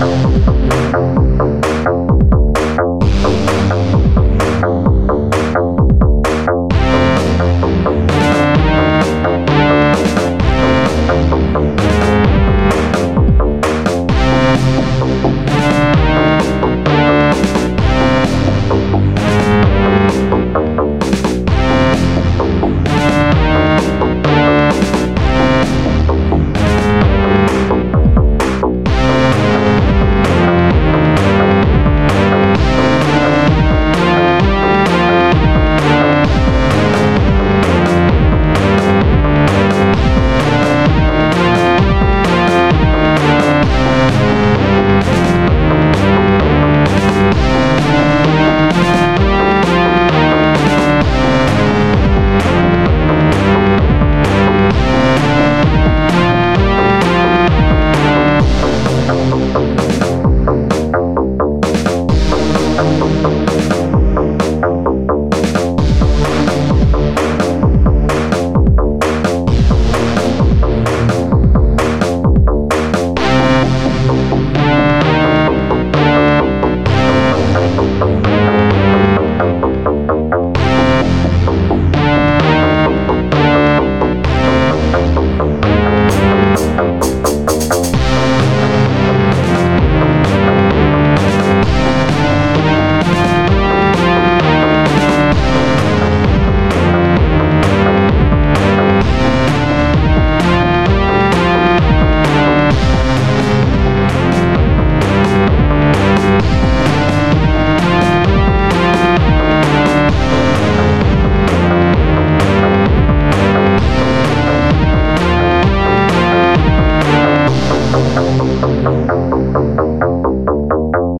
Thank